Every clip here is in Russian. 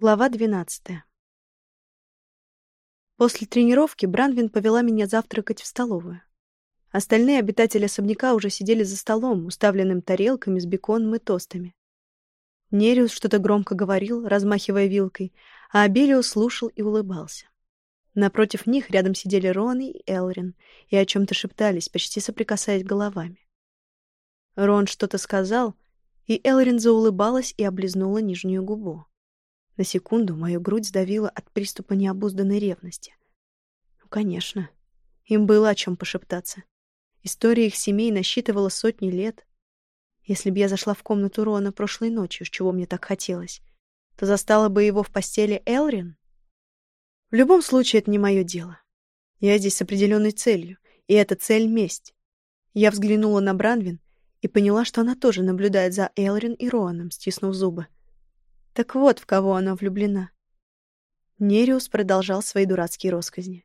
Глава 12. После тренировки Бранвин повела меня завтракать в столовую. Остальные обитатели особняка уже сидели за столом, уставленным тарелками с беконом и тостами. Нериус что-то громко говорил, размахивая вилкой, а Абелио слушал и улыбался. Напротив них рядом сидели Рон и Элрин и о чем-то шептались, почти соприкасаясь головами. Рон что-то сказал, и Элрин заулыбалась и облизнула нижнюю губу. На секунду мою грудь сдавила от приступа необузданной ревности. Ну, конечно. Им было о чем пошептаться. История их семей насчитывала сотни лет. Если бы я зашла в комнату Рона прошлой ночью, с чего мне так хотелось, то застала бы его в постели Элрин. В любом случае, это не мое дело. Я здесь с определенной целью, и эта цель — месть. Я взглянула на Бранвин и поняла, что она тоже наблюдает за Элрин и Роаном, стиснув зубы. Так вот, в кого она влюблена. Нериус продолжал свои дурацкие росказни.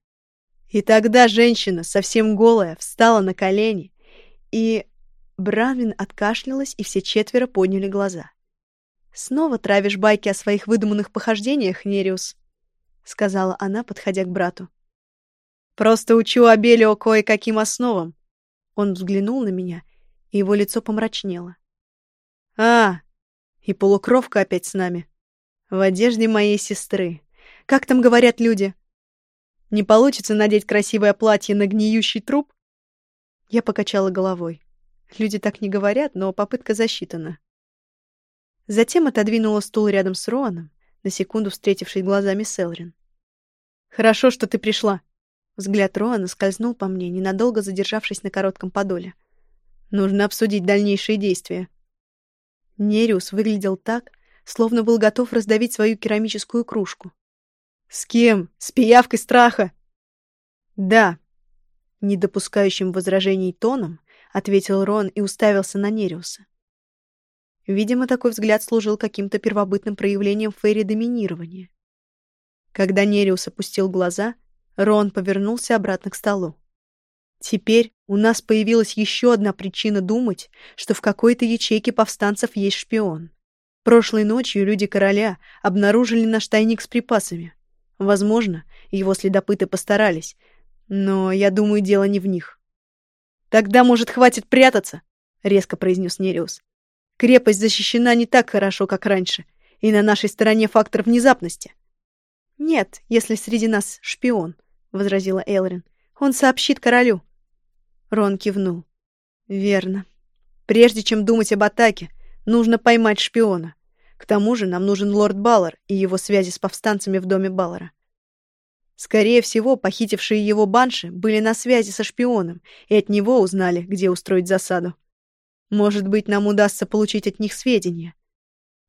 И тогда женщина, совсем голая, встала на колени, и... Бранвин откашлялась, и все четверо подняли глаза. «Снова травишь байки о своих выдуманных похождениях, Нериус», — сказала она, подходя к брату. «Просто учу Абелио кое-каким основам». Он взглянул на меня, и его лицо помрачнело. «А, и полукровка опять с нами. В одежде моей сестры. Как там говорят люди? Не получится надеть красивое платье на гниющий труп? Я покачала головой. Люди так не говорят, но попытка засчитана. Затем отодвинула стул рядом с Роаном, на секунду встретившись глазами с Элрин. «Хорошо, что ты пришла». Взгляд Роана скользнул по мне, ненадолго задержавшись на коротком подоле. «Нужно обсудить дальнейшие действия». Нериус выглядел так, словно был готов раздавить свою керамическую кружку. «С кем? С пиявкой страха?» «Да», — недопускающим возражений тоном ответил Рон и уставился на Нериуса. Видимо, такой взгляд служил каким-то первобытным проявлением Фейри доминирования. Когда Нериус опустил глаза, Рон повернулся обратно к столу. Теперь у нас появилась еще одна причина думать, что в какой-то ячейке повстанцев есть шпион. Прошлой ночью люди короля обнаружили наш тайник с припасами. Возможно, его следопыты постарались, но я думаю, дело не в них. «Тогда, может, хватит прятаться?» — резко произнес Нериус. «Крепость защищена не так хорошо, как раньше, и на нашей стороне фактор внезапности». «Нет, если среди нас шпион», — возразила Элрин. «Он сообщит королю». Рон кивнул. «Верно. Прежде чем думать об атаке, нужно поймать шпиона. К тому же нам нужен лорд Баллар и его связи с повстанцами в доме Баллара. Скорее всего, похитившие его банши были на связи со шпионом и от него узнали, где устроить засаду. Может быть, нам удастся получить от них сведения.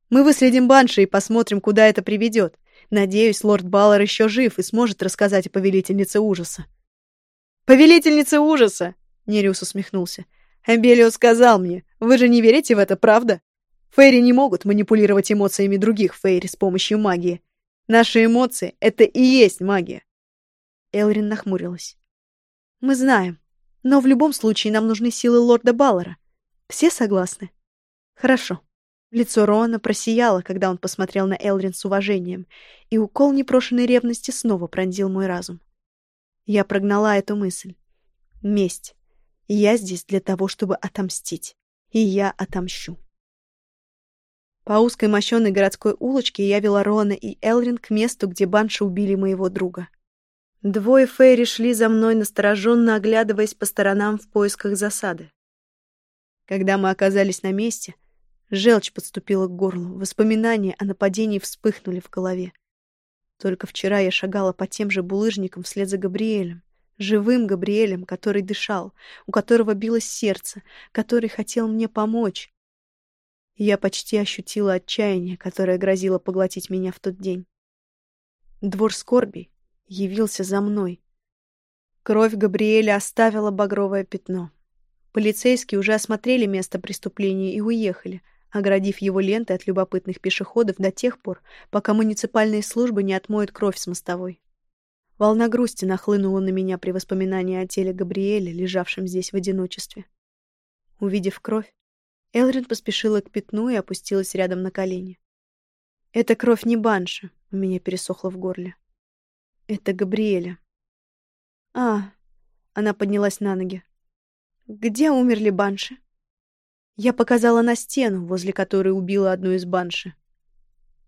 Мы выследим банши и посмотрим, куда это приведет. Надеюсь, лорд Баллар еще жив и сможет рассказать о повелительнице ужаса. «Повелительница ужаса!» Нериус усмехнулся. «Эмбелио сказал мне, вы же не верите в это, правда? Фейри не могут манипулировать эмоциями других Фейри с помощью магии. Наши эмоции — это и есть магия». Элрин нахмурилась. «Мы знаем, но в любом случае нам нужны силы лорда Баллара. Все согласны?» «Хорошо». Лицо Роана просияло, когда он посмотрел на Элрин с уважением, и укол непрошенной ревности снова пронзил мой разум. Я прогнала эту мысль. Месть. Я здесь для того, чтобы отомстить. И я отомщу. По узкой мощенной городской улочке я вела Рона и Элрин к месту, где банши убили моего друга. Двое Фейри шли за мной, настороженно оглядываясь по сторонам в поисках засады. Когда мы оказались на месте, желчь подступила к горлу, воспоминания о нападении вспыхнули в голове. Только вчера я шагала по тем же булыжникам вслед за Габриэлем. Живым Габриэлем, который дышал, у которого билось сердце, который хотел мне помочь. я почти ощутила отчаяние, которое грозило поглотить меня в тот день. Двор скорби явился за мной. Кровь Габриэля оставила багровое пятно. Полицейские уже осмотрели место преступления и уехали, оградив его лентой от любопытных пешеходов до тех пор, пока муниципальные службы не отмоют кровь с мостовой. Волна грусти нахлынула на меня при воспоминании о теле Габриэля, лежавшем здесь в одиночестве. Увидев кровь, Элрин поспешила к пятну и опустилась рядом на колени. Это кровь не Банши, у меня пересохло в горле. Это Габриэля. А, она поднялась на ноги. Где умерли Банши? Я показала на стену, возле которой убила одну из Банши.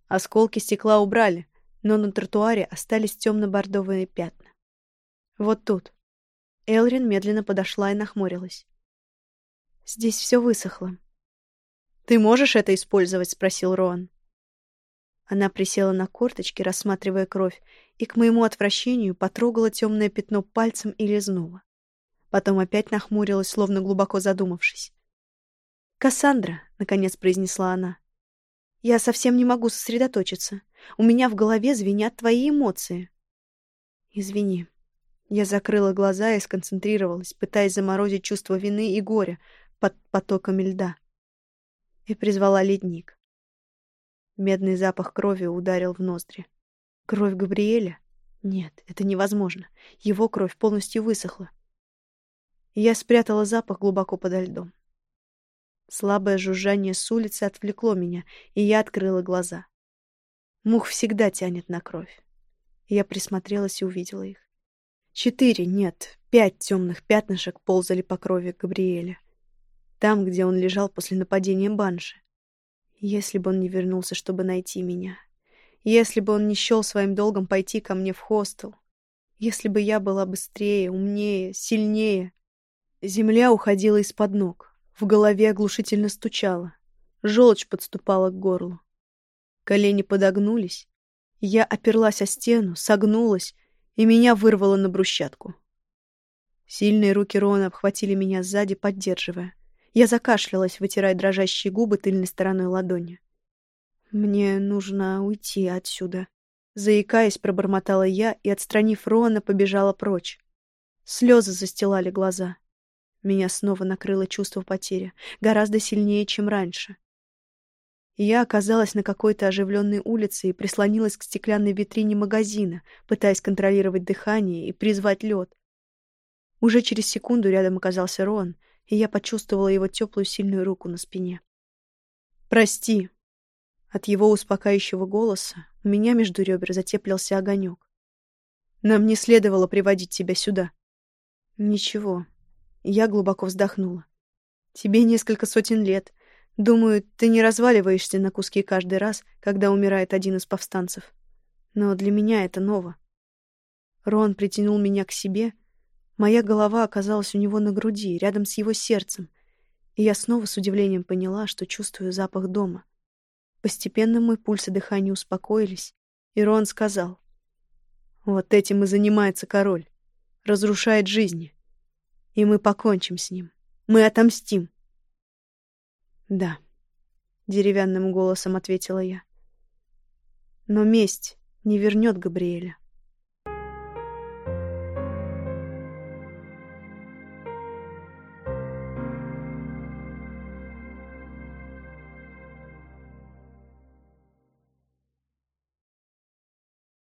Осколки стекла убрали, но на тротуаре остались темно-бордовые пятна. Вот тут. Элрин медленно подошла и нахмурилась. Здесь все высохло. «Ты можешь это использовать?» — спросил Роан. Она присела на корточки, рассматривая кровь, и к моему отвращению потрогала темное пятно пальцем и лизнула. Потом опять нахмурилась, словно глубоко задумавшись. «Кассандра», — наконец произнесла она, — «я совсем не могу сосредоточиться. У меня в голове звенят твои эмоции». «Извини». Я закрыла глаза и сконцентрировалась, пытаясь заморозить чувство вины и горя под потоками льда. И призвала ледник. Медный запах крови ударил в ноздри. Кровь Габриэля? Нет, это невозможно. Его кровь полностью высохла. Я спрятала запах глубоко подо льдом. Слабое жужжание с улицы отвлекло меня, и я открыла глаза. Мух всегда тянет на кровь. Я присмотрелась и увидела их. Четыре, нет, пять темных пятнышек ползали по крови Габриэля. Там, где он лежал после нападения Банши. Если бы он не вернулся, чтобы найти меня. Если бы он не счел своим долгом пойти ко мне в хостел. Если бы я была быстрее, умнее, сильнее. Земля уходила из-под ног. В голове оглушительно стучало. Желчь подступала к горлу. Колени подогнулись. Я оперлась о стену, согнулась, и меня вырвало на брусчатку. Сильные руки Рона обхватили меня сзади, поддерживая. Я закашлялась, вытирая дрожащие губы тыльной стороной ладони. «Мне нужно уйти отсюда», — заикаясь, пробормотала я и, отстранив Рона, побежала прочь. Слезы застилали глаза. Меня снова накрыло чувство потери, гораздо сильнее, чем раньше. Я оказалась на какой-то оживленной улице и прислонилась к стеклянной витрине магазина, пытаясь контролировать дыхание и призвать лед. Уже через секунду рядом оказался Рон, и я почувствовала его теплую сильную руку на спине. «Прости!» От его успокаивающего голоса у меня между ребер затеплился огонек. «Нам не следовало приводить тебя сюда». «Ничего». Я глубоко вздохнула. «Тебе несколько сотен лет. Думаю, ты не разваливаешься на куски каждый раз, когда умирает один из повстанцев. Но для меня это ново». Рон притянул меня к себе, Моя голова оказалась у него на груди, рядом с его сердцем, и я снова с удивлением поняла, что чувствую запах дома. Постепенно мой пульс и дыхание успокоились, и Рон сказал, «Вот этим и занимается король. Разрушает жизни. И мы покончим с ним. Мы отомстим». «Да», — деревянным голосом ответила я. «Но месть не вернет Габриэля».